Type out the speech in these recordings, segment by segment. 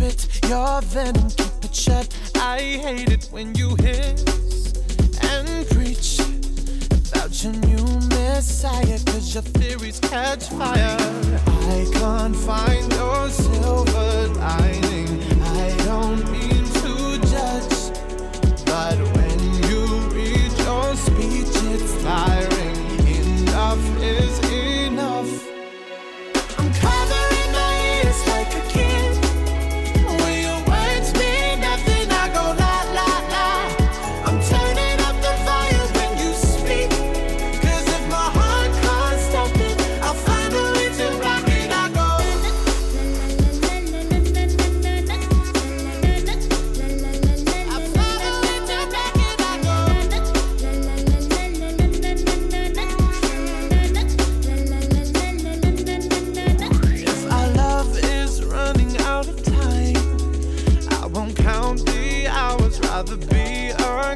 Spit your venom, keep it shut. I hate it when you hiss and preach about your new messiah, cause your theories catch fire. I can't find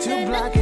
too black.